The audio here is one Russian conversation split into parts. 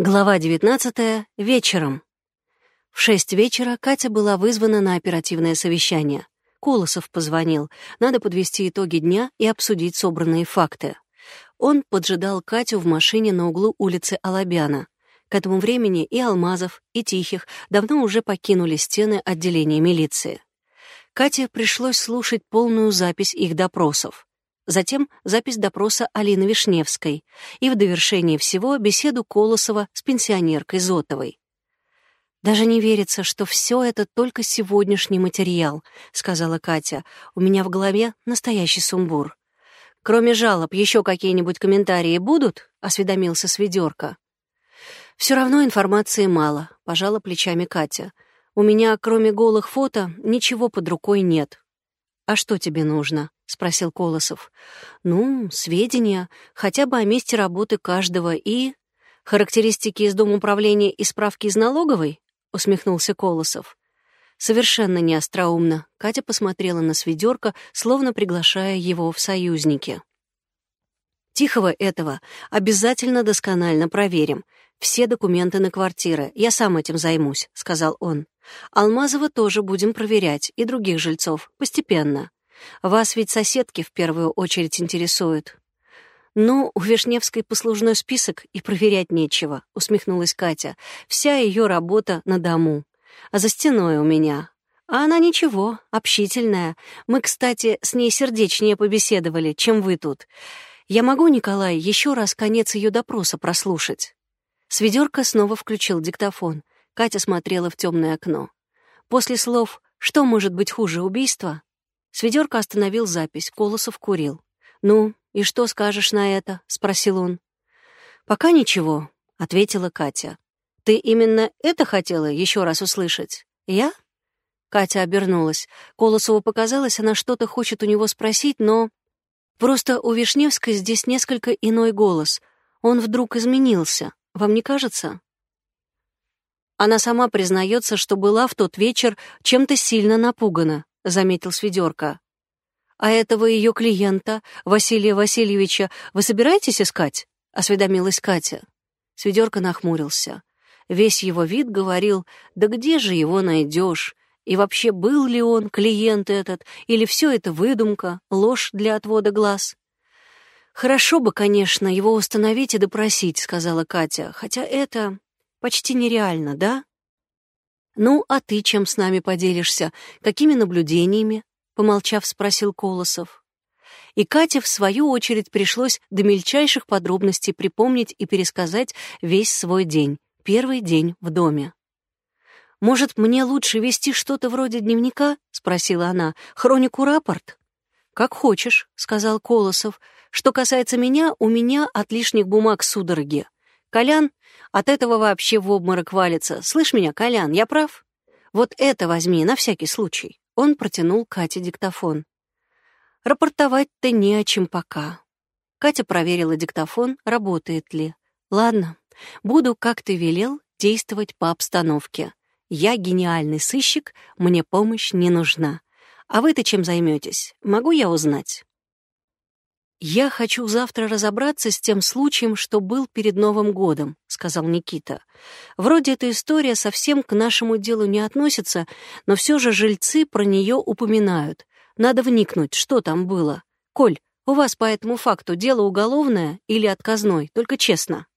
Глава 19. Вечером. В шесть вечера Катя была вызвана на оперативное совещание. Колосов позвонил. Надо подвести итоги дня и обсудить собранные факты. Он поджидал Катю в машине на углу улицы Алабяна. К этому времени и Алмазов, и Тихих давно уже покинули стены отделения милиции. Кате пришлось слушать полную запись их допросов затем запись допроса Алины Вишневской и в довершении всего беседу Колосова с пенсионеркой Зотовой. «Даже не верится, что все это только сегодняшний материал», — сказала Катя. «У меня в голове настоящий сумбур». «Кроме жалоб, еще какие-нибудь комментарии будут?» — осведомился Сведерка. «Все равно информации мало», — пожала плечами Катя. «У меня, кроме голых фото, ничего под рукой нет». «А что тебе нужно?» — спросил Колосов. «Ну, сведения, хотя бы о месте работы каждого и...» «Характеристики из Дома управления и справки из налоговой?» — усмехнулся Колосов. Совершенно неостроумно. Катя посмотрела на сведерка, словно приглашая его в союзники. «Тихого этого обязательно досконально проверим. Все документы на квартиры. Я сам этим займусь», — сказал он. «Алмазова тоже будем проверять, и других жильцов, постепенно. Вас ведь соседки в первую очередь интересуют». «Ну, у Вишневской послужной список и проверять нечего», — усмехнулась Катя. «Вся ее работа на дому. А за стеной у меня. А она ничего, общительная. Мы, кстати, с ней сердечнее побеседовали, чем вы тут. Я могу, Николай, еще раз конец ее допроса прослушать?» Сведерка снова включил диктофон. Катя смотрела в темное окно. После слов «Что может быть хуже убийства?» Сведерка остановил запись, Колосов курил. «Ну, и что скажешь на это?» — спросил он. «Пока ничего», — ответила Катя. «Ты именно это хотела еще раз услышать? Я?» Катя обернулась. Колосову показалось, она что-то хочет у него спросить, но... Просто у Вишневской здесь несколько иной голос. Он вдруг изменился. Вам не кажется? Она сама признается, что была в тот вечер чем-то сильно напугана. — заметил Сведерка. «А этого ее клиента, Василия Васильевича, вы собираетесь искать?» — осведомилась Катя. Сведерка нахмурился. Весь его вид говорил, «Да где же его найдешь? И вообще, был ли он, клиент этот, или все это выдумка, ложь для отвода глаз?» «Хорошо бы, конечно, его установить и допросить», — сказала Катя, «хотя это почти нереально, да?» «Ну, а ты чем с нами поделишься? Какими наблюдениями?» — помолчав, спросил Колосов. И Кате, в свою очередь, пришлось до мельчайших подробностей припомнить и пересказать весь свой день, первый день в доме. «Может, мне лучше вести что-то вроде дневника?» — спросила она. «Хронику-рапорт?» «Как хочешь», — сказал Колосов. «Что касается меня, у меня от лишних бумаг судороги. Колян от этого вообще в обморок валится. Слышь меня, Колян, я прав? Вот это возьми, на всякий случай. Он протянул Кате диктофон. Рапортовать-то не о чем пока. Катя проверила диктофон, работает ли. Ладно, буду, как ты велел, действовать по обстановке. Я гениальный сыщик, мне помощь не нужна. А вы-то чем займетесь? Могу я узнать? «Я хочу завтра разобраться с тем случаем, что был перед Новым годом», — сказал Никита. «Вроде эта история совсем к нашему делу не относится, но все же жильцы про нее упоминают. Надо вникнуть, что там было. Коль, у вас по этому факту дело уголовное или отказной, только честно?»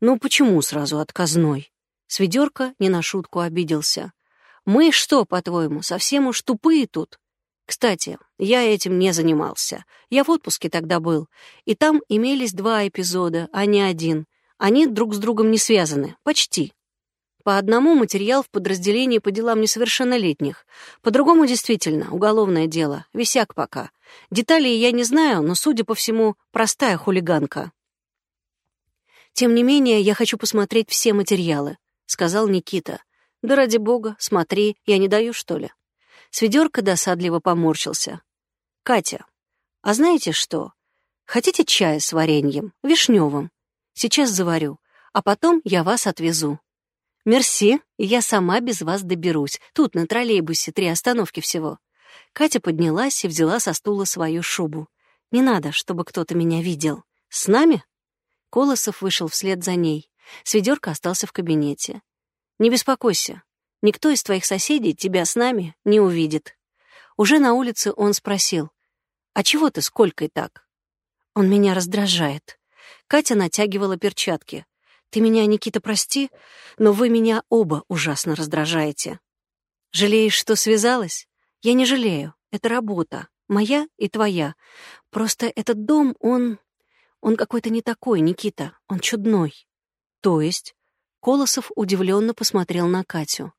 «Ну почему сразу отказной?» Сведерка не на шутку обиделся. «Мы что, по-твоему, совсем уж тупые тут? Кстати, я этим не занимался. Я в отпуске тогда был. И там имелись два эпизода, а не один. Они друг с другом не связаны. Почти. По одному материал в подразделении по делам несовершеннолетних. По другому действительно уголовное дело. Висяк пока. Деталей я не знаю, но, судя по всему, простая хулиганка. «Тем не менее, я хочу посмотреть все материалы», — сказал Никита. «Да ради бога, смотри, я не даю, что ли?» Сведерка досадливо поморщился. «Катя, а знаете что? Хотите чая с вареньем, вишневым? Сейчас заварю, а потом я вас отвезу». «Мерси, я сама без вас доберусь. Тут на троллейбусе три остановки всего». Катя поднялась и взяла со стула свою шубу. «Не надо, чтобы кто-то меня видел. С нами?» Колосов вышел вслед за ней. С ведерка остался в кабинете. «Не беспокойся, никто из твоих соседей тебя с нами не увидит». Уже на улице он спросил, «А чего ты сколько и так?» «Он меня раздражает». Катя натягивала перчатки. «Ты меня, Никита, прости, но вы меня оба ужасно раздражаете». «Жалеешь, что связалась?» «Я не жалею. Это работа. Моя и твоя. Просто этот дом, он... Он какой-то не такой, Никита. Он чудной». «То есть?» Колосов удивленно посмотрел на Катю.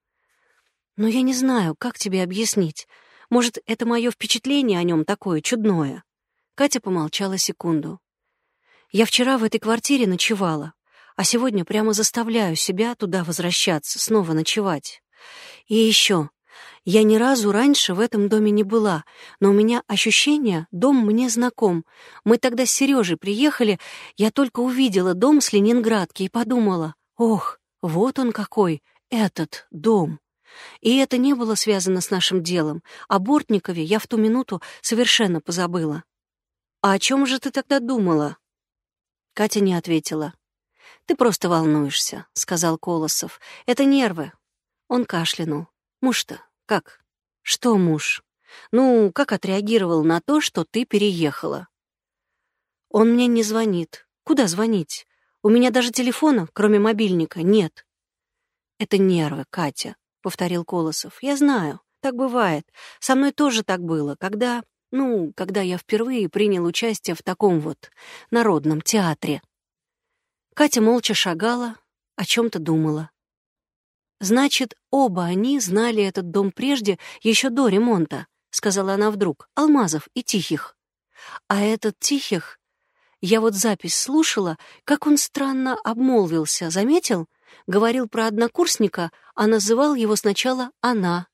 «Но я не знаю, как тебе объяснить. Может, это мое впечатление о нем такое чудное?» Катя помолчала секунду. «Я вчера в этой квартире ночевала, а сегодня прямо заставляю себя туда возвращаться, снова ночевать. И еще, я ни разу раньше в этом доме не была, но у меня ощущение, дом мне знаком. Мы тогда с Сережей приехали, я только увидела дом с Ленинградки и подумала, ох, вот он какой, этот дом. И это не было связано с нашим делом. О Бортникове я в ту минуту совершенно позабыла. «А о чем же ты тогда думала?» Катя не ответила. «Ты просто волнуешься», — сказал Колосов. «Это нервы». Он кашлянул. «Муж-то как? Что муж? Ну, как отреагировал на то, что ты переехала?» «Он мне не звонит. Куда звонить? У меня даже телефона, кроме мобильника, нет». «Это нервы, Катя повторил Колосов. Я знаю, так бывает. Со мной тоже так было, когда, ну, когда я впервые принял участие в таком вот народном театре. Катя молча шагала, о чем то думала. Значит, оба они знали этот дом прежде, еще до ремонта, сказала она вдруг. Алмазов и Тихих. А этот Тихих, я вот запись слушала, как он странно обмолвился, заметил? Говорил про однокурсника, а называл его сначала «она».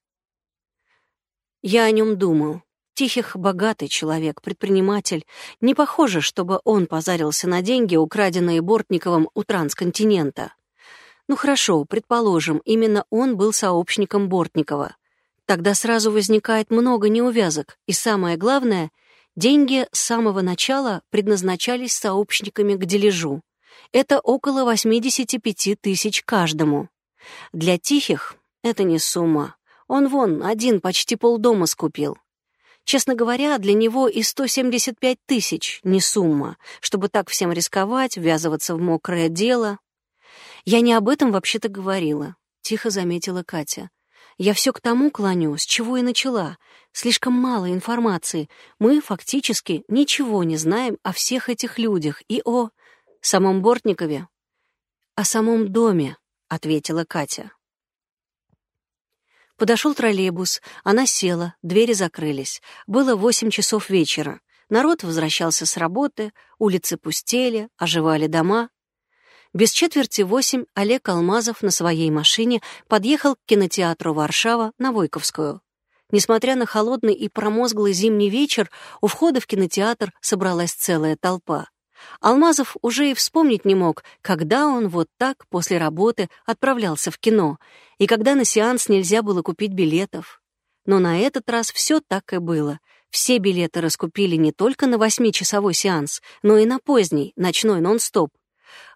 Я о нем думал. Тихих, богатый человек, предприниматель. Не похоже, чтобы он позарился на деньги, украденные Бортниковым у трансконтинента. Ну хорошо, предположим, именно он был сообщником Бортникова. Тогда сразу возникает много неувязок, и самое главное, деньги с самого начала предназначались сообщниками к дележу. Это около 85 тысяч каждому. Для тихих это не сумма. Он вон один почти полдома скупил. Честно говоря, для него и 175 тысяч не сумма, чтобы так всем рисковать, ввязываться в мокрое дело. Я не об этом вообще-то говорила, тихо заметила Катя. Я все к тому клоню, с чего и начала. Слишком мало информации. Мы фактически ничего не знаем о всех этих людях и о самом Бортникове?» «О самом доме», — ответила Катя. Подошел троллейбус, она села, двери закрылись. Было восемь часов вечера. Народ возвращался с работы, улицы пустели, оживали дома. Без четверти восемь Олег Алмазов на своей машине подъехал к кинотеатру «Варшава» на Войковскую. Несмотря на холодный и промозглый зимний вечер, у входа в кинотеатр собралась целая толпа. Алмазов уже и вспомнить не мог, когда он вот так после работы отправлялся в кино, и когда на сеанс нельзя было купить билетов. Но на этот раз все так и было. Все билеты раскупили не только на восьмичасовой сеанс, но и на поздний, ночной нон-стоп.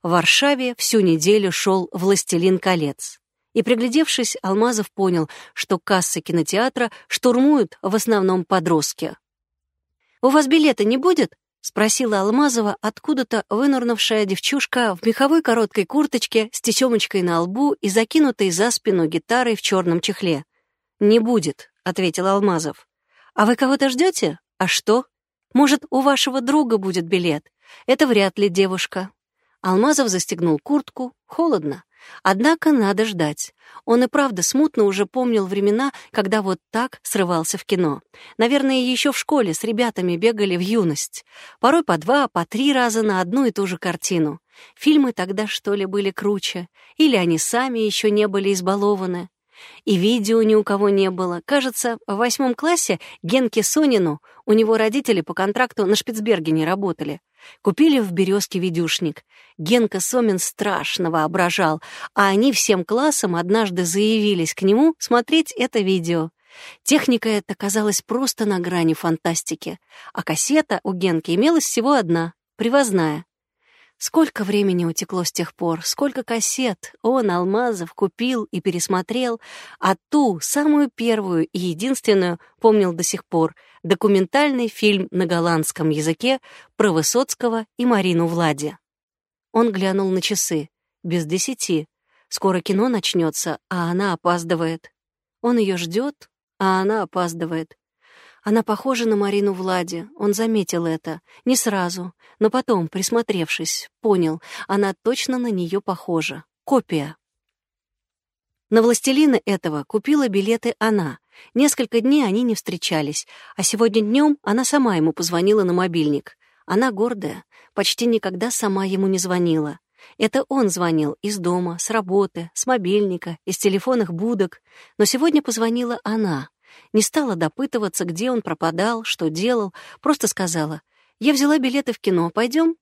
В Варшаве всю неделю шел «Властелин колец». И, приглядевшись, Алмазов понял, что кассы кинотеатра штурмуют в основном подростки. «У вас билета не будет?» — спросила Алмазова откуда-то вынырнувшая девчушка в меховой короткой курточке с тесемочкой на лбу и закинутой за спину гитарой в черном чехле. «Не будет», — ответил Алмазов. «А вы кого-то ждете? А что? Может, у вашего друга будет билет? Это вряд ли девушка». Алмазов застегнул куртку. Холодно. Однако надо ждать. Он и правда смутно уже помнил времена, когда вот так срывался в кино. Наверное, еще в школе с ребятами бегали в юность. Порой по два, по три раза на одну и ту же картину. Фильмы тогда, что ли, были круче? Или они сами еще не были избалованы? И видео ни у кого не было. Кажется, в восьмом классе Генке Сонину, у него родители по контракту на Шпицбергене работали, Купили в «Березке» видюшник. Генка Сомин страшно воображал, а они всем классом однажды заявились к нему смотреть это видео. Техника эта казалась просто на грани фантастики, а кассета у Генки имелась всего одна, привозная. Сколько времени утекло с тех пор, сколько кассет он, Алмазов, купил и пересмотрел, а ту, самую первую и единственную, помнил до сих пор, документальный фильм на голландском языке про Высоцкого и Марину Влади. Он глянул на часы. Без десяти. Скоро кино начнется, а она опаздывает. Он ее ждет, а она опаздывает. Она похожа на Марину Влади, он заметил это. Не сразу, но потом, присмотревшись, понял, она точно на нее похожа. Копия. На «Властелина» этого купила билеты она. Несколько дней они не встречались, а сегодня днем она сама ему позвонила на мобильник. Она гордая, почти никогда сама ему не звонила. Это он звонил из дома, с работы, с мобильника, из телефонных будок. Но сегодня позвонила она. Не стала допытываться, где он пропадал, что делал, просто сказала, «Я взяла билеты в кино, пойдем?»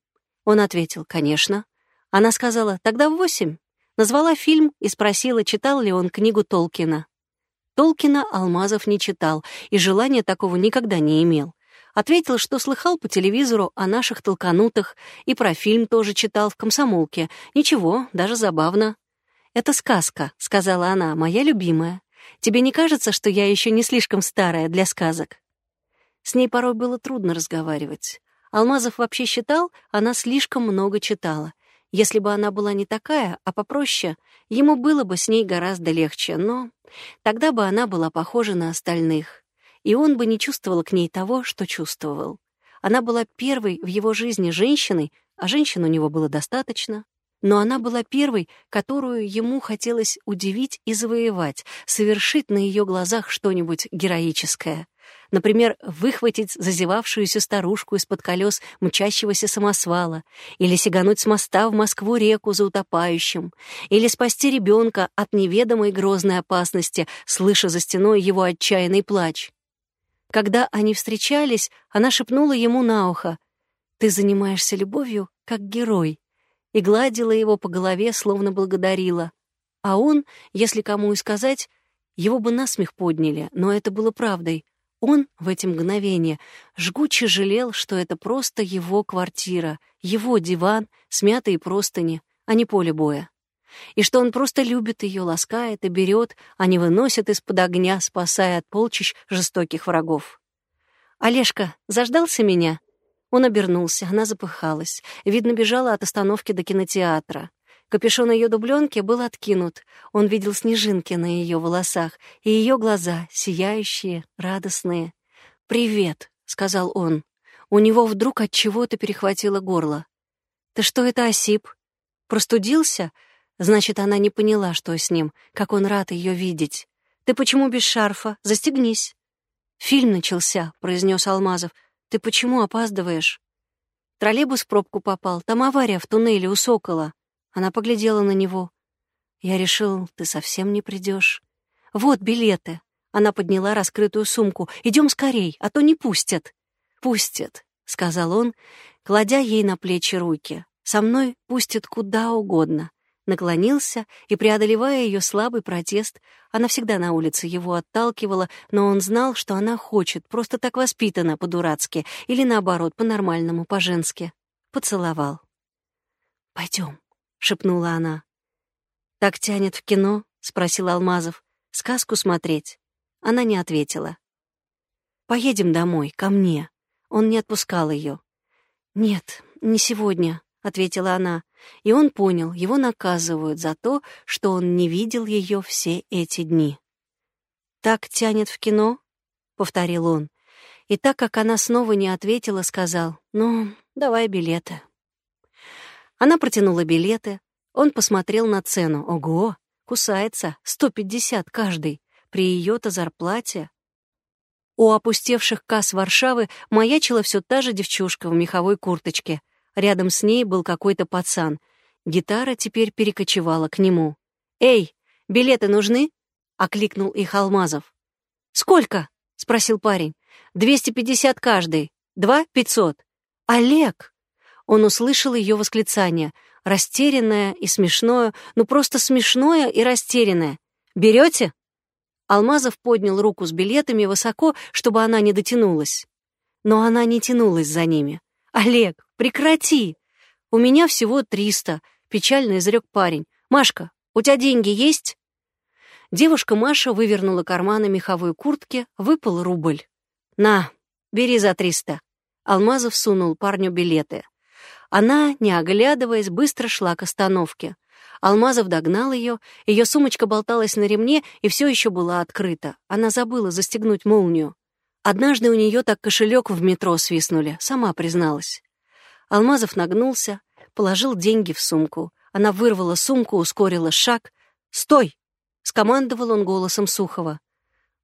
Он ответил, «Конечно». Она сказала, «Тогда в восемь». Назвала фильм и спросила, читал ли он книгу Толкина. Толкина Алмазов не читал и желания такого никогда не имел. Ответил, что слыхал по телевизору о наших толканутых и про фильм тоже читал в комсомолке. Ничего, даже забавно. «Это сказка», — сказала она, — «моя любимая. Тебе не кажется, что я еще не слишком старая для сказок?» С ней порой было трудно разговаривать. Алмазов вообще считал, она слишком много читала. Если бы она была не такая, а попроще, ему было бы с ней гораздо легче, но тогда бы она была похожа на остальных, и он бы не чувствовал к ней того, что чувствовал. Она была первой в его жизни женщиной, а женщин у него было достаточно но она была первой, которую ему хотелось удивить и завоевать, совершить на ее глазах что-нибудь героическое. Например, выхватить зазевавшуюся старушку из-под колес мчащегося самосвала, или сигануть с моста в Москву-реку за утопающим, или спасти ребенка от неведомой грозной опасности, слыша за стеной его отчаянный плач. Когда они встречались, она шепнула ему на ухо, «Ты занимаешься любовью, как герой» и гладила его по голове, словно благодарила. А он, если кому и сказать, его бы насмех подняли, но это было правдой. Он в эти мгновения жгуче жалел, что это просто его квартира, его диван, смятые простыни, а не поле боя. И что он просто любит ее, ласкает и берет, а не выносит из-под огня, спасая от полчищ жестоких врагов. «Олежка, заждался меня?» Он обернулся, она запыхалась. Видно, бежала от остановки до кинотеатра. Капюшон ее дубленки был откинут. Он видел снежинки на ее волосах и ее глаза, сияющие, радостные. «Привет», — сказал он. У него вдруг от чего-то перехватило горло. «Ты что это, осип? Простудился?» Значит, она не поняла, что с ним, как он рад ее видеть. «Ты почему без шарфа? Застегнись». «Фильм начался», — произнес Алмазов. Ты почему опаздываешь?» Троллейбус в пробку попал. Там авария в туннеле у Сокола. Она поглядела на него. Я решил, ты совсем не придешь. Вот билеты. Она подняла раскрытую сумку. Идем скорей, а то не пустят. Пустят, сказал он, кладя ей на плечи руки. Со мной пустят куда угодно наклонился и, преодолевая ее слабый протест, она всегда на улице его отталкивала, но он знал, что она хочет, просто так воспитана по-дурацки или, наоборот, по-нормальному, по-женски. Поцеловал. «Пойдем», — шепнула она. «Так тянет в кино?» — спросил Алмазов. «Сказку смотреть?» Она не ответила. «Поедем домой, ко мне». Он не отпускал ее. «Нет, не сегодня», — ответила она и он понял, его наказывают за то, что он не видел ее все эти дни. «Так тянет в кино?» — повторил он. И так как она снова не ответила, сказал, «Ну, давай билеты». Она протянула билеты, он посмотрел на цену. Ого, кусается, 150 каждый. При ее-то зарплате. У опустевших касс Варшавы маячила все та же девчушка в меховой курточке — Рядом с ней был какой-то пацан. Гитара теперь перекочевала к нему. «Эй, билеты нужны?» — окликнул их Алмазов. «Сколько?» — спросил парень. «Двести пятьдесят каждый. Два — пятьсот». «Олег!» Он услышал ее восклицание, растерянное и смешное, ну просто смешное и растерянное. «Берете?» Алмазов поднял руку с билетами высоко, чтобы она не дотянулась. Но она не тянулась за ними. «Олег, прекрати!» У меня всего триста, печально изрек парень. Машка, у тебя деньги есть? Девушка Маша вывернула карманы меховой куртки, выпал рубль. «На, бери за триста». Алмазов сунул парню билеты. Она, не оглядываясь, быстро шла к остановке. Алмазов догнал ее, ее сумочка болталась на ремне и все еще была открыта. Она забыла застегнуть молнию. Однажды у нее так кошелек в метро свистнули, сама призналась. Алмазов нагнулся, положил деньги в сумку. Она вырвала сумку, ускорила шаг. «Стой!» — скомандовал он голосом Сухова.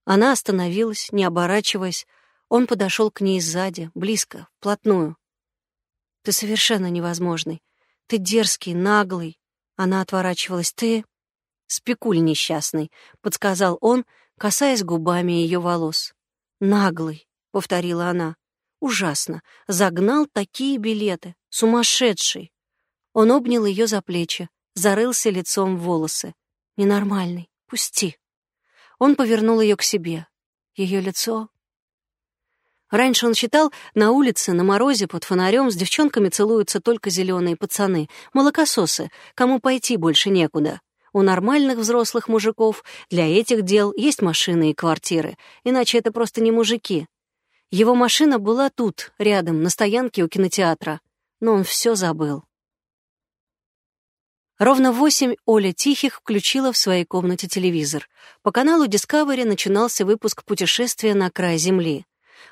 Она остановилась, не оборачиваясь. Он подошел к ней сзади, близко, вплотную. «Ты совершенно невозможный. Ты дерзкий, наглый, она отворачивалась. «Ты...» «Спекуль несчастный», — подсказал он, касаясь губами ее волос. «Наглый», — повторила она. «Ужасно. Загнал такие билеты. Сумасшедший». Он обнял ее за плечи, зарылся лицом в волосы. «Ненормальный. Пусти». Он повернул ее к себе. Ее лицо Раньше он считал, на улице, на морозе, под фонарем с девчонками целуются только зеленые пацаны, молокососы, кому пойти больше некуда. У нормальных взрослых мужиков для этих дел есть машины и квартиры, иначе это просто не мужики. Его машина была тут, рядом, на стоянке у кинотеатра, но он все забыл. Ровно в восемь Оля Тихих включила в своей комнате телевизор. По каналу Discovery начинался выпуск «Путешествия на край Земли».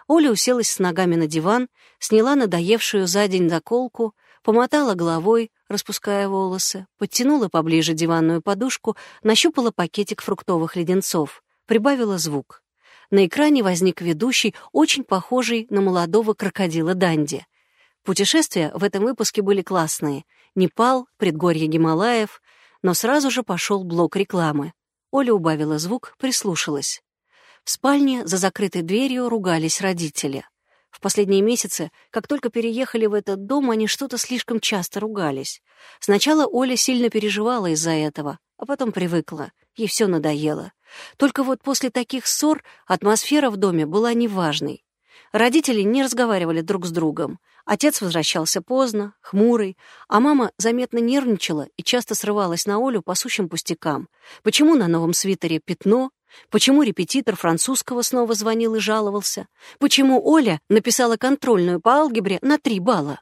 Оля уселась с ногами на диван, сняла надоевшую за день заколку, помотала головой, распуская волосы, подтянула поближе диванную подушку, нащупала пакетик фруктовых леденцов, прибавила звук. На экране возник ведущий, очень похожий на молодого крокодила Данди. Путешествия в этом выпуске были классные. Непал, предгорье Гималаев, но сразу же пошел блок рекламы. Оля убавила звук, прислушалась. В спальне за закрытой дверью ругались родители. В последние месяцы, как только переехали в этот дом, они что-то слишком часто ругались. Сначала Оля сильно переживала из-за этого, а потом привыкла. Ей все надоело. Только вот после таких ссор атмосфера в доме была неважной. Родители не разговаривали друг с другом. Отец возвращался поздно, хмурый, а мама заметно нервничала и часто срывалась на Олю по сущим пустякам. Почему на новом свитере пятно, Почему репетитор французского снова звонил и жаловался? Почему Оля написала контрольную по алгебре на три балла?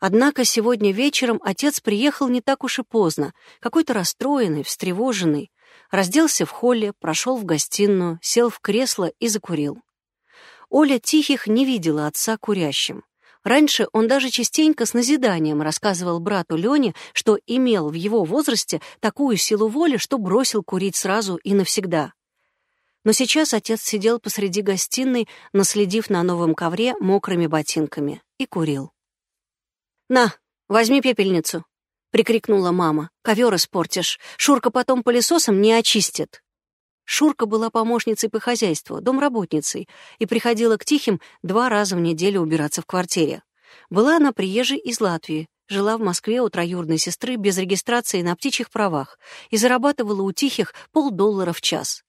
Однако сегодня вечером отец приехал не так уж и поздно, какой-то расстроенный, встревоженный. Разделся в холле, прошел в гостиную, сел в кресло и закурил. Оля Тихих не видела отца курящим. Раньше он даже частенько с назиданием рассказывал брату Лене, что имел в его возрасте такую силу воли, что бросил курить сразу и навсегда. Но сейчас отец сидел посреди гостиной, наследив на новом ковре мокрыми ботинками, и курил. «На, возьми пепельницу», — прикрикнула мама. «Ковер испортишь. Шурка потом пылесосом не очистит». Шурка была помощницей по хозяйству, домработницей, и приходила к Тихим два раза в неделю убираться в квартире. Была она приезжей из Латвии, жила в Москве у троюродной сестры без регистрации на птичьих правах и зарабатывала у Тихих полдоллара в час.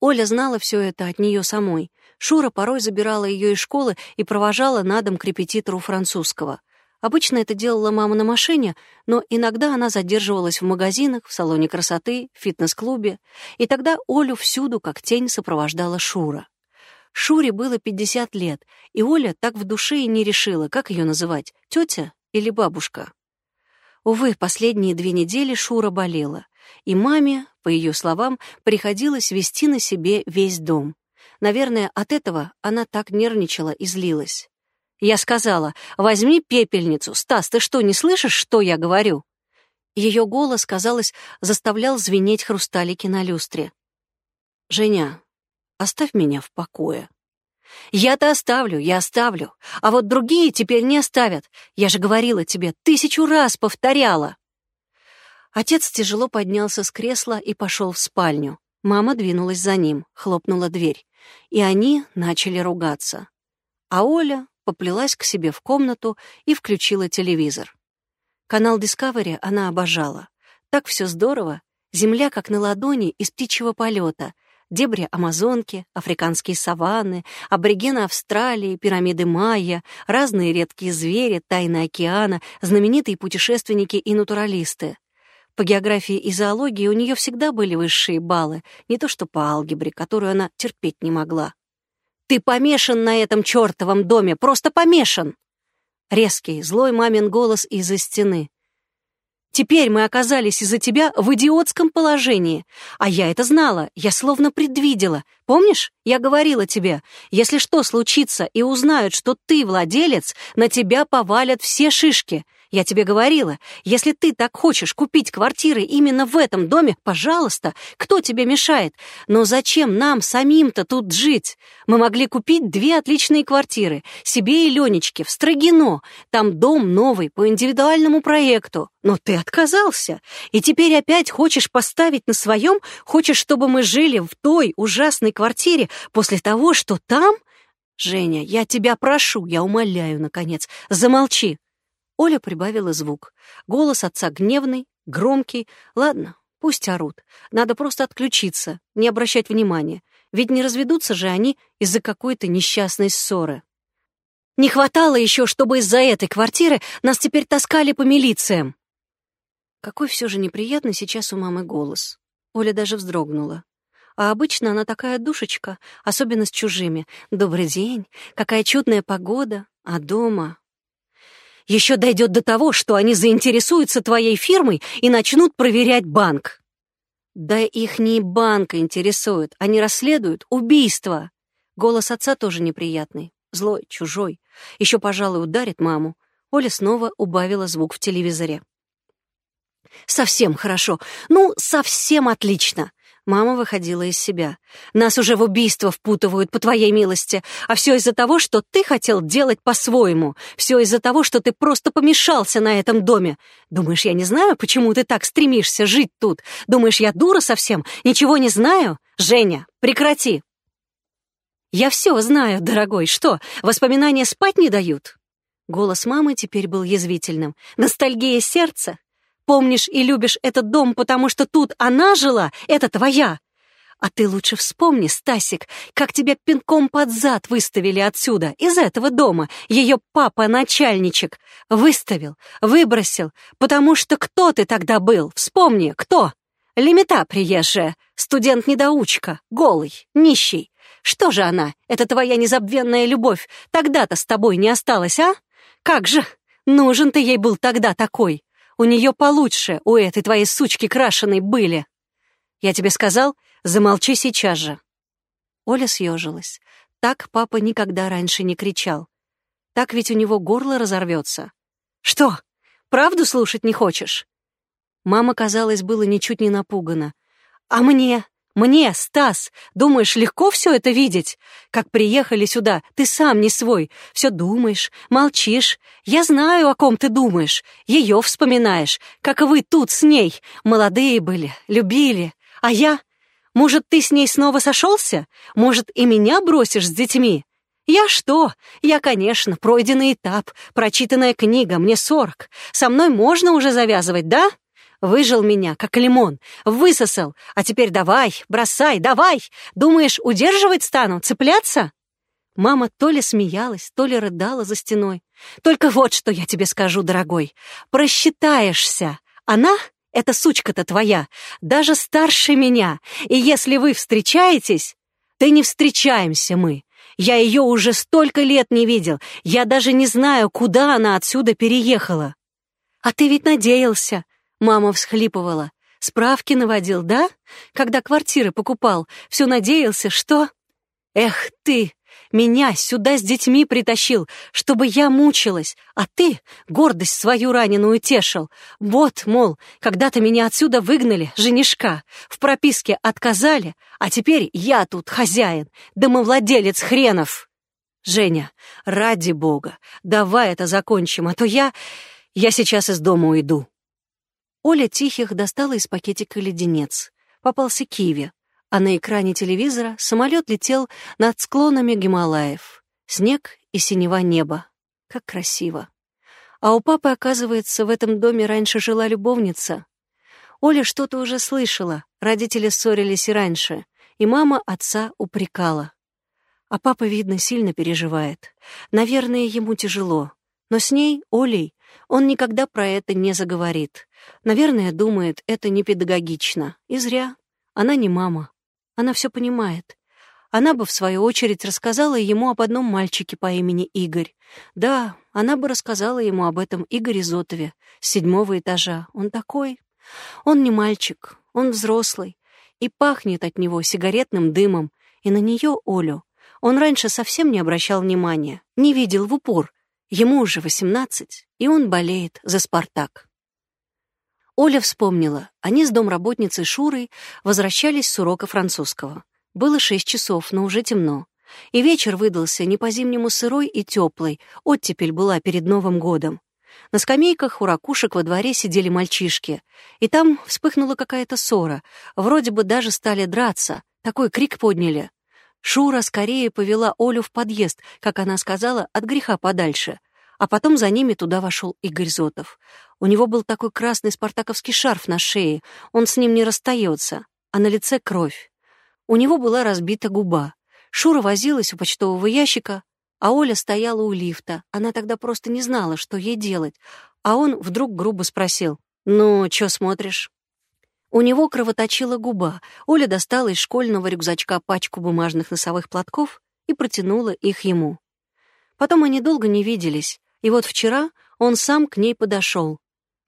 Оля знала все это от нее самой. Шура порой забирала ее из школы и провожала на дом к репетитору французского. Обычно это делала мама на машине, но иногда она задерживалась в магазинах, в салоне красоты, в фитнес-клубе, и тогда Олю всюду как тень сопровождала Шура. Шуре было 50 лет, и Оля так в душе и не решила, как ее называть, тетя или бабушка. Увы, последние две недели Шура болела, и маме, по ее словам, приходилось вести на себе весь дом. Наверное, от этого она так нервничала и злилась. Я сказала, возьми пепельницу. Стас, ты что, не слышишь, что я говорю? Ее голос, казалось, заставлял звенеть хрусталики на люстре. «Женя, оставь меня в покое». «Я-то оставлю, я оставлю. А вот другие теперь не оставят. Я же говорила тебе, тысячу раз повторяла». Отец тяжело поднялся с кресла и пошел в спальню. Мама двинулась за ним, хлопнула дверь. И они начали ругаться. А Оля поплелась к себе в комнату и включила телевизор. Канал Discovery она обожала. Так все здорово. Земля как на ладони из птичьего полета. Дебри Амазонки, африканские саванны, аборигены Австралии, пирамиды Майя, разные редкие звери, тайны океана, знаменитые путешественники и натуралисты. По географии и зоологии у нее всегда были высшие баллы, не то что по алгебре, которую она терпеть не могла. «Ты помешан на этом чертовом доме, просто помешан!» Резкий, злой мамин голос из-за стены. Теперь мы оказались из-за тебя в идиотском положении. А я это знала, я словно предвидела. Помнишь, я говорила тебе, если что случится и узнают, что ты владелец, на тебя повалят все шишки. Я тебе говорила, если ты так хочешь купить квартиры именно в этом доме, пожалуйста, кто тебе мешает? Но зачем нам самим-то тут жить? Мы могли купить две отличные квартиры, себе и Ленечке, в Строгино. Там дом новый, по индивидуальному проекту. Но ты отказался. И теперь опять хочешь поставить на своем, хочешь, чтобы мы жили в той ужасной квартире после того, что там... Женя, я тебя прошу, я умоляю, наконец, замолчи. Оля прибавила звук. Голос отца гневный, громкий. Ладно, пусть орут. Надо просто отключиться, не обращать внимания. Ведь не разведутся же они из-за какой-то несчастной ссоры. Не хватало еще, чтобы из-за этой квартиры нас теперь таскали по милициям. Какой все же неприятный сейчас у мамы голос. Оля даже вздрогнула. А обычно она такая душечка, особенно с чужими. «Добрый день, какая чудная погода, а дома...» Еще дойдет до того, что они заинтересуются твоей фирмой и начнут проверять банк. Да их не банк интересует, они расследуют убийство. Голос отца тоже неприятный, злой, чужой. Еще, пожалуй, ударит маму. Оля снова убавила звук в телевизоре. «Совсем хорошо. Ну, совсем отлично. Мама выходила из себя. «Нас уже в убийство впутывают, по твоей милости. А все из-за того, что ты хотел делать по-своему. Все из-за того, что ты просто помешался на этом доме. Думаешь, я не знаю, почему ты так стремишься жить тут? Думаешь, я дура совсем? Ничего не знаю? Женя, прекрати!» «Я все знаю, дорогой. Что, воспоминания спать не дают?» Голос мамы теперь был язвительным. «Ностальгия сердца? Помнишь и любишь этот дом, потому что тут она жила, это твоя. А ты лучше вспомни, Стасик, как тебя пинком под зад выставили отсюда, из этого дома, ее папа-начальничек. Выставил, выбросил, потому что кто ты тогда был? Вспомни, кто? Лимита приезжая, студент-недоучка, голый, нищий. Что же она, это твоя незабвенная любовь, тогда-то с тобой не осталась, а? Как же, нужен ты ей был тогда такой. У нее получше, у этой твоей сучки крашеной были. Я тебе сказал, замолчи сейчас же. Оля съежилась. Так папа никогда раньше не кричал. Так ведь у него горло разорвется. Что, правду слушать не хочешь? Мама, казалось, было ничуть не напугана. А мне? Мне, Стас, думаешь, легко все это видеть? Как приехали сюда, ты сам не свой, все думаешь, молчишь. Я знаю, о ком ты думаешь, ее вспоминаешь, как вы тут с ней, молодые были, любили. А я? Может, ты с ней снова сошелся? Может, и меня бросишь с детьми? Я что? Я, конечно, пройденный этап, прочитанная книга, мне сорок. Со мной можно уже завязывать, да? Выжил меня, как лимон, высосал. А теперь давай, бросай, давай. Думаешь, удерживать стану, цепляться? Мама то ли смеялась, то ли рыдала за стеной. Только вот что я тебе скажу, дорогой. Просчитаешься. Она, эта сучка-то твоя, даже старше меня. И если вы встречаетесь, да не встречаемся мы. Я ее уже столько лет не видел. Я даже не знаю, куда она отсюда переехала. А ты ведь надеялся, Мама всхлипывала. Справки наводил, да? Когда квартиры покупал, все надеялся, что... Эх ты, меня сюда с детьми притащил, чтобы я мучилась, а ты гордость свою раненую тешил. Вот, мол, когда-то меня отсюда выгнали, женишка, в прописке отказали, а теперь я тут хозяин, домовладелец хренов. Женя, ради бога, давай это закончим, а то я... Я сейчас из дома уйду. Оля Тихих достала из пакетика леденец. Попался киви, а на экране телевизора самолет летел над склонами Гималаев. Снег и синева неба. Как красиво. А у папы, оказывается, в этом доме раньше жила любовница. Оля что-то уже слышала, родители ссорились и раньше. и мама отца упрекала. А папа, видно, сильно переживает. Наверное, ему тяжело. Но с ней, Олей, он никогда про это не заговорит. Наверное, думает, это не педагогично. И зря. Она не мама. Она все понимает. Она бы, в свою очередь, рассказала ему об одном мальчике по имени Игорь. Да, она бы рассказала ему об этом Игоре Зотове с седьмого этажа. Он такой. Он не мальчик, он взрослый. И пахнет от него сигаретным дымом. И на нее, Олю, он раньше совсем не обращал внимания, не видел в упор. Ему уже восемнадцать, и он болеет за «Спартак». Оля вспомнила, они с домработницей Шурой возвращались с урока французского. Было шесть часов, но уже темно. И вечер выдался не по-зимнему сырой и теплый, оттепель была перед Новым годом. На скамейках у ракушек во дворе сидели мальчишки, и там вспыхнула какая-то ссора, вроде бы даже стали драться, такой крик подняли. Шура скорее повела Олю в подъезд, как она сказала, от греха подальше, а потом за ними туда вошел Игорь Зотов. У него был такой красный спартаковский шарф на шее, он с ним не расстается, а на лице кровь. У него была разбита губа. Шура возилась у почтового ящика, а Оля стояла у лифта. Она тогда просто не знала, что ей делать. А он вдруг грубо спросил, «Ну, чё смотришь?» У него кровоточила губа. Оля достала из школьного рюкзачка пачку бумажных носовых платков и протянула их ему. Потом они долго не виделись, и вот вчера он сам к ней подошел.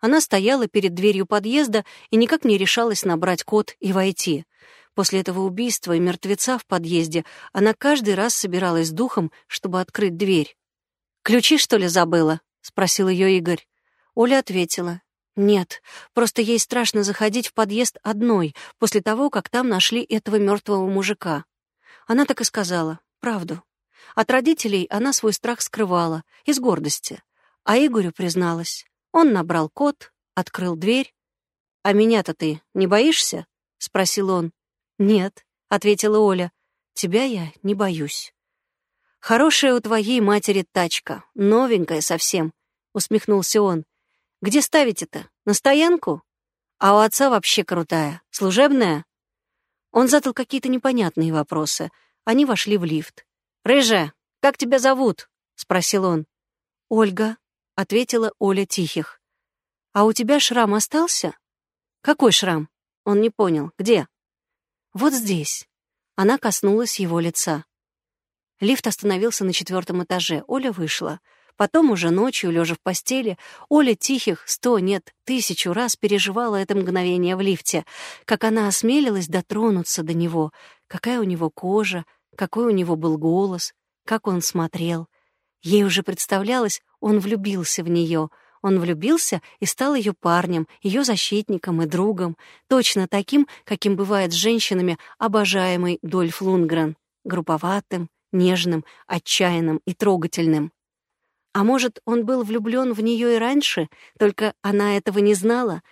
Она стояла перед дверью подъезда и никак не решалась набрать код и войти. После этого убийства и мертвеца в подъезде она каждый раз собиралась с духом, чтобы открыть дверь. «Ключи, что ли, забыла?» — спросил ее Игорь. Оля ответила. «Нет, просто ей страшно заходить в подъезд одной, после того, как там нашли этого мертвого мужика». Она так и сказала, правду. От родителей она свой страх скрывала, из гордости. А Игорю призналась. Он набрал код, открыл дверь. «А меня-то ты не боишься?» — спросил он. «Нет», — ответила Оля, — «тебя я не боюсь». «Хорошая у твоей матери тачка, новенькая совсем», — усмехнулся он. «Где ставить это? На стоянку? А у отца вообще крутая, служебная?» Он задал какие-то непонятные вопросы. Они вошли в лифт. «Рыжая, как тебя зовут?» — спросил он. «Ольга», — ответила Оля Тихих. «А у тебя шрам остался?» «Какой шрам?» Он не понял. «Где?» Вот здесь. Она коснулась его лица. Лифт остановился на четвертом этаже. Оля вышла. Потом уже ночью, лежа в постели, Оля тихих сто, нет, тысячу раз переживала это мгновение в лифте, как она осмелилась дотронуться до него, какая у него кожа, какой у него был голос, как он смотрел. Ей уже представлялось, он влюбился в нее — он влюбился и стал ее парнем, ее защитником и другом, точно таким, каким бывает с женщинами обожаемый Дольф Лунгрен, груповатым, нежным, отчаянным и трогательным. А может, он был влюблен в нее и раньше, только она этого не знала?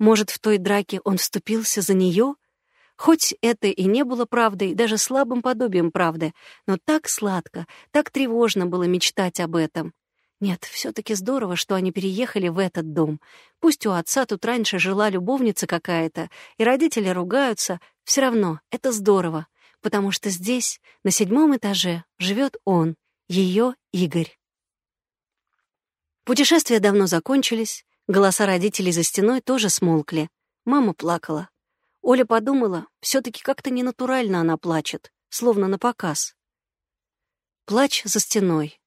Может, в той драке он вступился за нее? Хоть это и не было правдой, даже слабым подобием правды, но так сладко, так тревожно было мечтать об этом. Нет, все-таки здорово, что они переехали в этот дом. Пусть у отца тут раньше жила любовница какая-то, и родители ругаются, все равно это здорово, потому что здесь, на седьмом этаже, живет он, ее Игорь. Путешествия давно закончились, голоса родителей за стеной тоже смолкли. Мама плакала. Оля подумала, все-таки как-то ненатурально она плачет, словно на показ. Плач за стеной,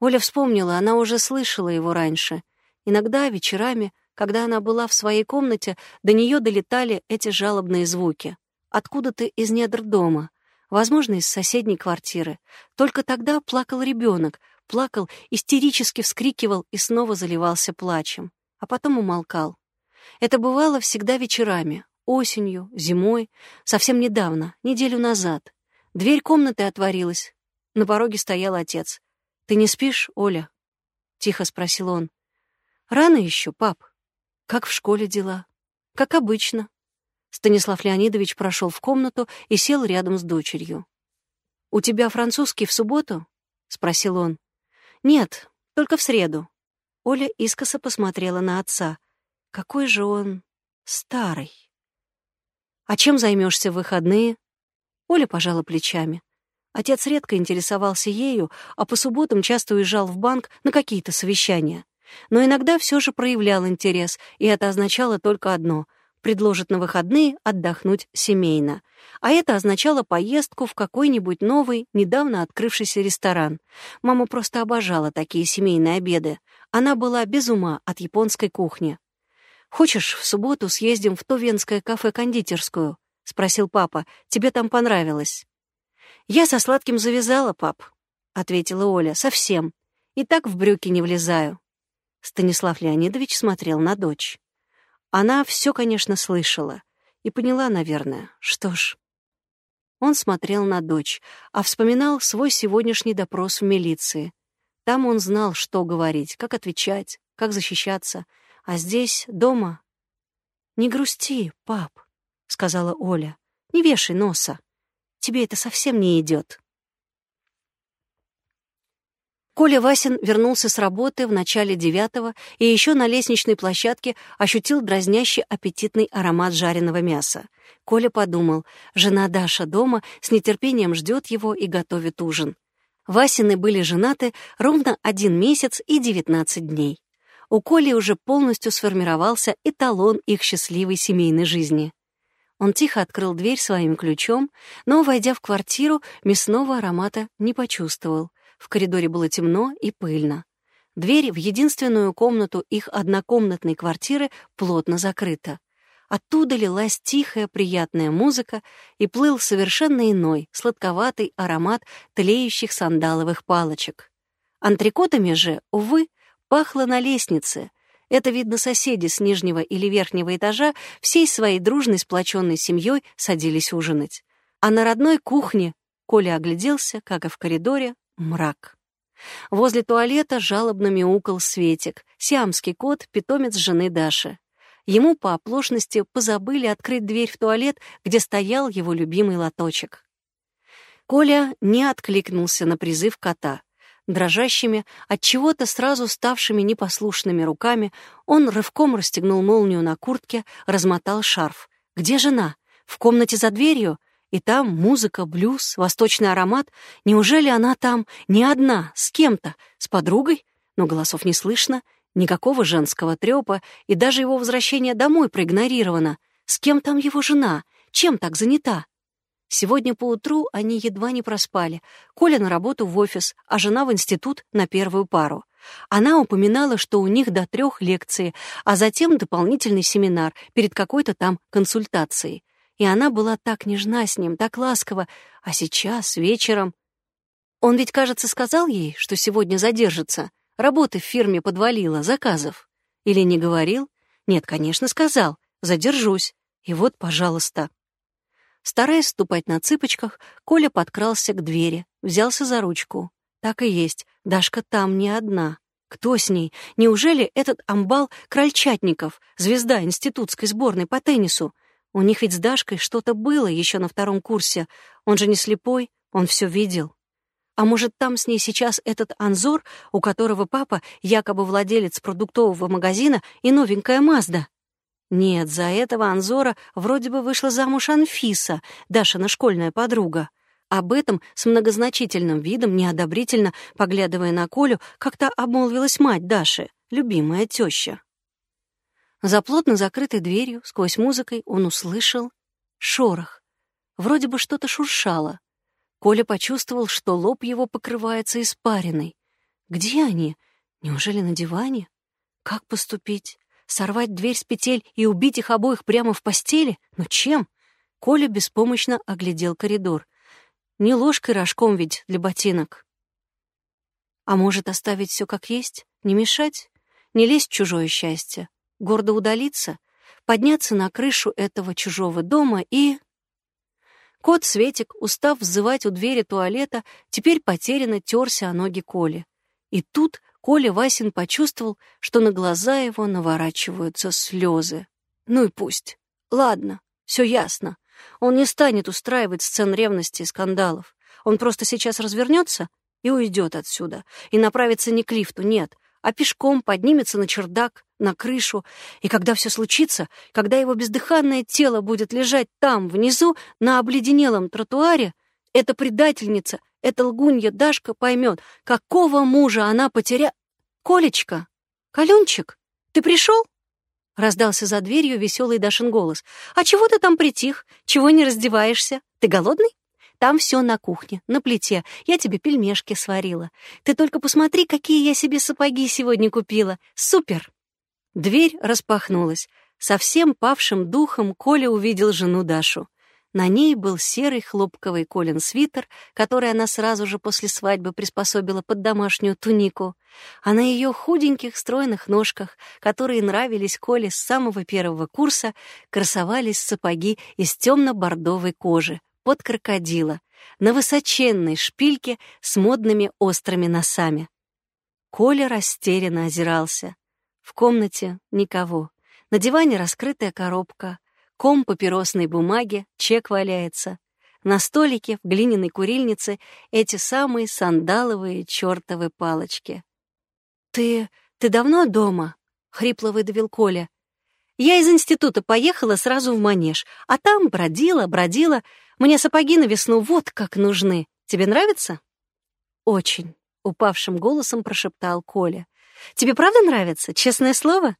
Оля вспомнила, она уже слышала его раньше. Иногда, вечерами, когда она была в своей комнате, до нее долетали эти жалобные звуки. Откуда-то из недр дома, возможно, из соседней квартиры. Только тогда плакал ребенок, плакал, истерически вскрикивал и снова заливался плачем, а потом умолкал. Это бывало всегда вечерами, осенью, зимой, совсем недавно, неделю назад. Дверь комнаты отворилась. На пороге стоял отец. «Ты не спишь, Оля?» — тихо спросил он. «Рано еще, пап. Как в школе дела?» «Как обычно». Станислав Леонидович прошел в комнату и сел рядом с дочерью. «У тебя французский в субботу?» — спросил он. «Нет, только в среду». Оля искоса посмотрела на отца. «Какой же он старый!» «А чем займешься в выходные?» Оля пожала плечами. Отец редко интересовался ею, а по субботам часто уезжал в банк на какие-то совещания. Но иногда все же проявлял интерес, и это означало только одно — предложит на выходные отдохнуть семейно. А это означало поездку в какой-нибудь новый, недавно открывшийся ресторан. Мама просто обожала такие семейные обеды. Она была без ума от японской кухни. «Хочешь, в субботу съездим в то венское кафе-кондитерскую?» — спросил папа. «Тебе там понравилось?» «Я со сладким завязала, пап», — ответила Оля. «Совсем. И так в брюки не влезаю». Станислав Леонидович смотрел на дочь. Она все, конечно, слышала и поняла, наверное. Что ж... Он смотрел на дочь, а вспоминал свой сегодняшний допрос в милиции. Там он знал, что говорить, как отвечать, как защищаться. А здесь, дома... «Не грусти, пап», — сказала Оля. «Не вешай носа. Тебе это совсем не идет. Коля Васин вернулся с работы в начале девятого и еще на лестничной площадке ощутил дразнящий аппетитный аромат жареного мяса. Коля подумал, жена Даша дома с нетерпением ждет его и готовит ужин. Васины были женаты ровно один месяц и девятнадцать дней. У Коли уже полностью сформировался эталон их счастливой семейной жизни. Он тихо открыл дверь своим ключом, но, войдя в квартиру, мясного аромата не почувствовал. В коридоре было темно и пыльно. Дверь в единственную комнату их однокомнатной квартиры плотно закрыта. Оттуда лилась тихая, приятная музыка и плыл совершенно иной, сладковатый аромат тлеющих сандаловых палочек. Антрикотами же, увы, пахло на лестнице. Это, видно, соседи с нижнего или верхнего этажа всей своей дружной сплоченной семьей садились ужинать. А на родной кухне Коля огляделся, как и в коридоре, Мрак. Возле туалета жалобно мяукал Светик, сиамский кот, питомец жены Даши. Ему по оплошности позабыли открыть дверь в туалет, где стоял его любимый лоточек. Коля не откликнулся на призыв кота. Дрожащими, от чего-то сразу ставшими непослушными руками, он рывком расстегнул молнию на куртке, размотал шарф. Где жена? В комнате за дверью? И там музыка, блюз, восточный аромат. Неужели она там не одна, с кем-то, с подругой? Но голосов не слышно, никакого женского трёпа, и даже его возвращение домой проигнорировано. С кем там его жена? Чем так занята? Сегодня поутру они едва не проспали. Коля на работу в офис, а жена в институт на первую пару. Она упоминала, что у них до трех лекции, а затем дополнительный семинар перед какой-то там консультацией и она была так нежна с ним, так ласкова, а сейчас, вечером... Он ведь, кажется, сказал ей, что сегодня задержится. Работы в фирме подвалила, заказов. Или не говорил? Нет, конечно, сказал. Задержусь. И вот, пожалуйста. Стараясь ступать на цыпочках, Коля подкрался к двери, взялся за ручку. Так и есть, Дашка там не одна. Кто с ней? Неужели этот амбал Крольчатников, звезда институтской сборной по теннису? У них ведь с Дашкой что-то было еще на втором курсе. Он же не слепой, он все видел. А может, там с ней сейчас этот Анзор, у которого папа якобы владелец продуктового магазина и новенькая Мазда? Нет, за этого Анзора вроде бы вышла замуж Анфиса, Дашина школьная подруга. Об этом с многозначительным видом, неодобрительно поглядывая на Колю, как-то обмолвилась мать Даши, любимая теща. За плотно закрытой дверью, сквозь музыкой, он услышал шорох. Вроде бы что-то шуршало. Коля почувствовал, что лоб его покрывается испариной. Где они? Неужели на диване? Как поступить? Сорвать дверь с петель и убить их обоих прямо в постели? Но чем? Коля беспомощно оглядел коридор. Не ложкой рожком ведь для ботинок. А может, оставить все как есть? Не мешать? Не лезть в чужое счастье? Гордо удалиться, подняться на крышу этого чужого дома и... Кот Светик, устав взывать у двери туалета, теперь потерянно терся о ноги Коли. И тут Коля Васин почувствовал, что на глаза его наворачиваются слезы. Ну и пусть. Ладно, все ясно. Он не станет устраивать сцен ревности и скандалов. Он просто сейчас развернется и уйдет отсюда, и направится не к лифту, нет, а пешком поднимется на чердак, на крышу, и когда все случится, когда его бездыханное тело будет лежать там, внизу, на обледенелом тротуаре, эта предательница, эта лгунья Дашка поймет, какого мужа она потеря... Колечка, Калюнчик, ты пришел? Раздался за дверью веселый Дашин голос. «А чего ты там притих? Чего не раздеваешься? Ты голодный? Там все на кухне, на плите. Я тебе пельмешки сварила. Ты только посмотри, какие я себе сапоги сегодня купила. Супер!» Дверь распахнулась. Совсем павшим духом Коля увидел жену Дашу. На ней был серый хлопковый Колин свитер, который она сразу же после свадьбы приспособила под домашнюю тунику, а на ее худеньких стройных ножках, которые нравились Коле с самого первого курса, красовались сапоги из темно-бордовой кожи под крокодила на высоченной шпильке с модными острыми носами. Коля растерянно озирался. В комнате никого. На диване раскрытая коробка, ком папиросной бумаги, чек валяется. На столике в глиняной курильнице эти самые сандаловые чертовы палочки. «Ты... ты давно дома?» — хрипло выдавил Коля. «Я из института поехала сразу в манеж, а там бродила, бродила. Мне сапоги на весну вот как нужны. Тебе нравится?» «Очень», — упавшим голосом прошептал Коля. «Тебе правда нравится, честное слово?»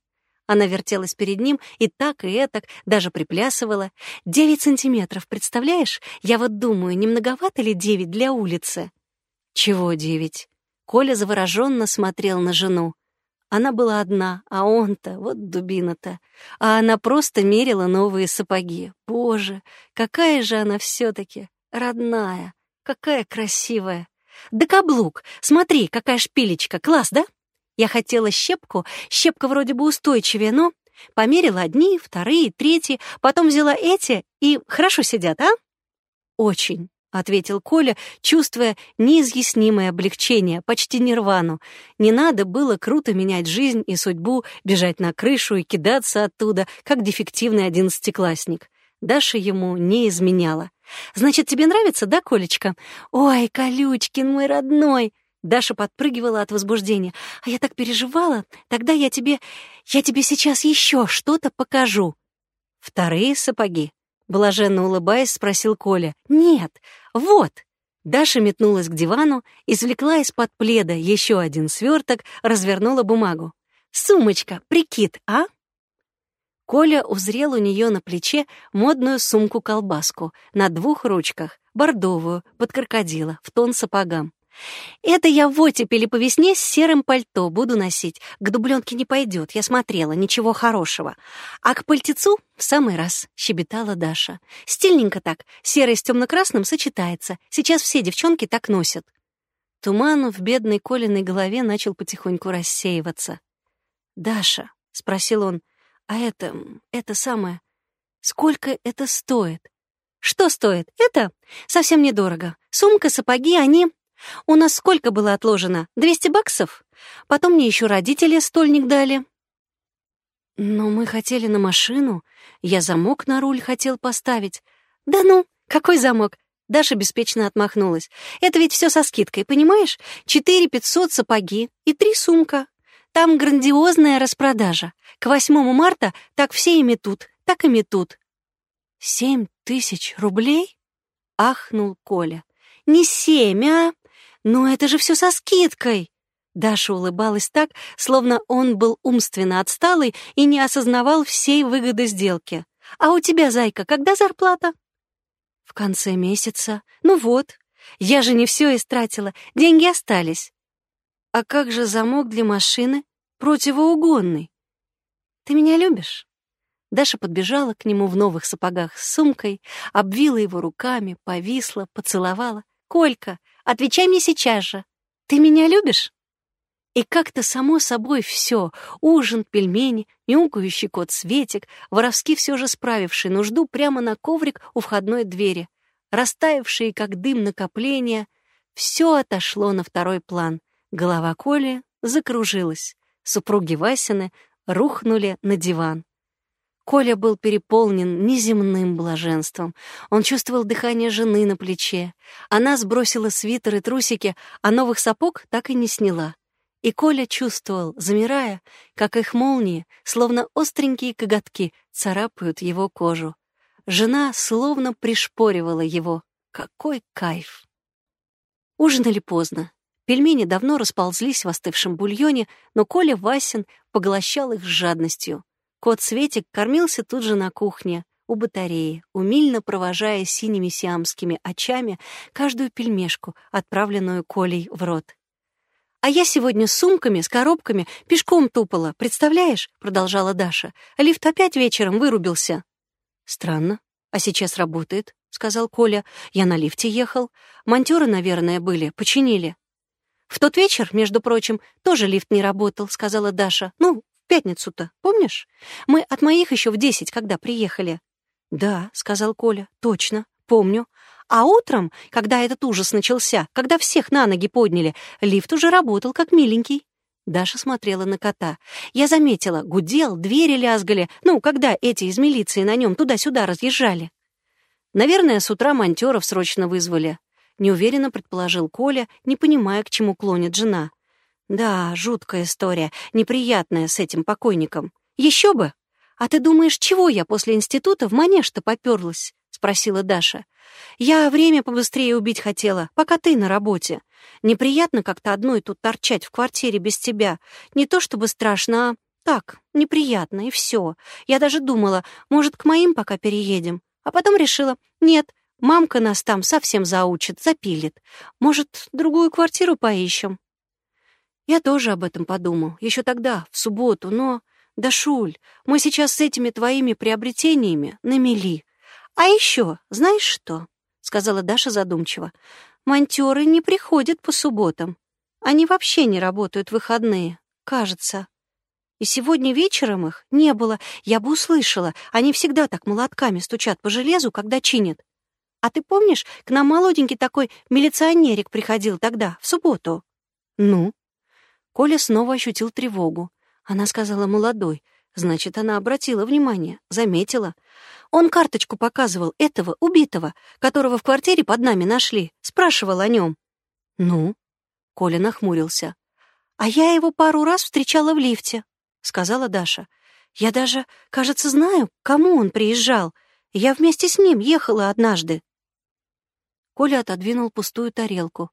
Она вертелась перед ним и так, и этак, даже приплясывала. «Девять сантиметров, представляешь? Я вот думаю, не многовато ли девять для улицы?» «Чего девять?» Коля завороженно смотрел на жену. Она была одна, а он-то, вот дубина-то. А она просто мерила новые сапоги. Боже, какая же она все-таки родная, какая красивая. Да каблук, смотри, какая шпилечка, класс, да? Я хотела щепку, щепка вроде бы устойчивее, но померила одни, вторые, третьи, потом взяла эти и хорошо сидят, а? Очень, — ответил Коля, чувствуя неизъяснимое облегчение, почти нирвану. Не надо было круто менять жизнь и судьбу, бежать на крышу и кидаться оттуда, как дефективный одиннадцатиклассник. Даша ему не изменяла. «Значит, тебе нравится, да, Колечка? Ой, Колючкин мой родной!» Даша подпрыгивала от возбуждения. «А я так переживала. Тогда я тебе... Я тебе сейчас еще что-то покажу». «Вторые сапоги?» Блаженно улыбаясь, спросил Коля. «Нет, вот». Даша метнулась к дивану, извлекла из-под пледа еще один сверток, развернула бумагу. «Сумочка, прикид, а?» Коля узрел у нее на плече модную сумку-колбаску на двух ручках, бордовую, под крокодила, в тон сапогам. Это я в оттепели по весне с серым пальто буду носить. К дубленке не пойдет, я смотрела, ничего хорошего. А к пальтецу в самый раз, щебетала Даша. Стильненько так, серый с темно-красным сочетается. Сейчас все девчонки так носят. Туман в бедной Колиной голове начал потихоньку рассеиваться. «Даша», — спросил он, — «а это... это самое... Сколько это стоит?» «Что стоит? Это? Совсем недорого. Сумка, сапоги, они... У нас сколько было отложено? Двести баксов? Потом мне еще родители стольник дали. Но мы хотели на машину. Я замок на руль хотел поставить. Да ну, какой замок? Даша беспечно отмахнулась. Это ведь все со скидкой, понимаешь? Четыре пятьсот сапоги и три сумка. Там грандиозная распродажа. К восьмому марта так все и метут, так и метут. Семь тысяч рублей? Ахнул Коля. Не семь, а «Но это же все со скидкой!» Даша улыбалась так, словно он был умственно отсталый и не осознавал всей выгоды сделки. «А у тебя, зайка, когда зарплата?» «В конце месяца. Ну вот. Я же не все истратила, деньги остались». «А как же замок для машины? Противоугонный. Ты меня любишь?» Даша подбежала к нему в новых сапогах с сумкой, обвила его руками, повисла, поцеловала. «Колька, Отвечай мне сейчас же. Ты меня любишь?» И как-то само собой все — ужин, пельмени, мяукающий кот Светик, воровски все же справивший нужду прямо на коврик у входной двери, растаявшие, как дым накопления — все отошло на второй план. Голова Коли закружилась. Супруги Васины рухнули на диван. Коля был переполнен неземным блаженством. Он чувствовал дыхание жены на плече. Она сбросила свитер и трусики, а новых сапог так и не сняла. И Коля чувствовал, замирая, как их молнии, словно остренькие коготки, царапают его кожу. Жена словно пришпоривала его. Какой кайф! Ужинали поздно. Пельмени давно расползлись в остывшем бульоне, но Коля Васин поглощал их с жадностью. Кот Светик кормился тут же на кухне, у батареи, умильно провожая синими сиамскими очами каждую пельмешку, отправленную Колей в рот. «А я сегодня с сумками, с коробками, пешком тупала, представляешь?» — продолжала Даша. «Лифт опять вечером вырубился». «Странно. А сейчас работает», — сказал Коля. «Я на лифте ехал. Монтёры, наверное, были, починили». «В тот вечер, между прочим, тоже лифт не работал», — сказала Даша. «Ну, пятницу-то, помнишь? Мы от моих еще в десять, когда приехали». «Да», — сказал Коля, — «точно, помню. А утром, когда этот ужас начался, когда всех на ноги подняли, лифт уже работал как миленький». Даша смотрела на кота. Я заметила, гудел, двери лязгали, ну, когда эти из милиции на нем туда-сюда разъезжали. Наверное, с утра монтёров срочно вызвали. Неуверенно предположил Коля, не понимая, к чему клонит жена. Да, жуткая история, неприятная с этим покойником. Еще бы! А ты думаешь, чего я после института в манеж-то попёрлась? Спросила Даша. Я время побыстрее убить хотела, пока ты на работе. Неприятно как-то одной тут торчать в квартире без тебя. Не то чтобы страшно, а так, неприятно, и все. Я даже думала, может, к моим пока переедем. А потом решила, нет, мамка нас там совсем заучит, запилит. Может, другую квартиру поищем? Я тоже об этом подумал, еще тогда, в субботу, но... Да, Шуль, мы сейчас с этими твоими приобретениями на мели. А еще, знаешь что? — сказала Даша задумчиво. Монтёры не приходят по субботам. Они вообще не работают в выходные, кажется. И сегодня вечером их не было. Я бы услышала. Они всегда так молотками стучат по железу, когда чинят. А ты помнишь, к нам молоденький такой милиционерик приходил тогда, в субботу? Ну? Коля снова ощутил тревогу. Она сказала «молодой». Значит, она обратила внимание, заметила. Он карточку показывал этого убитого, которого в квартире под нами нашли, спрашивал о нем. «Ну?» — Коля нахмурился. «А я его пару раз встречала в лифте», — сказала Даша. «Я даже, кажется, знаю, к кому он приезжал. Я вместе с ним ехала однажды». Коля отодвинул пустую тарелку.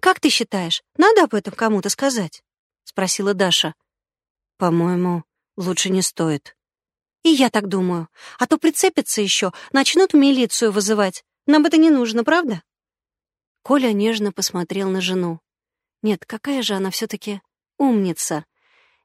«Как ты считаешь, надо об этом кому-то сказать?» — спросила Даша. «По-моему, лучше не стоит». «И я так думаю. А то прицепятся еще, начнут милицию вызывать. Нам это не нужно, правда?» Коля нежно посмотрел на жену. Нет, какая же она все-таки умница.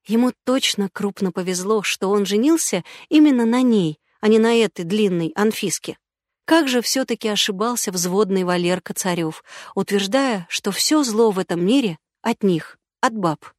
Ему точно крупно повезло, что он женился именно на ней, а не на этой длинной Анфиске. Как же все-таки ошибался взводный Валерка Царев, утверждая, что все зло в этом мире от них, от баб.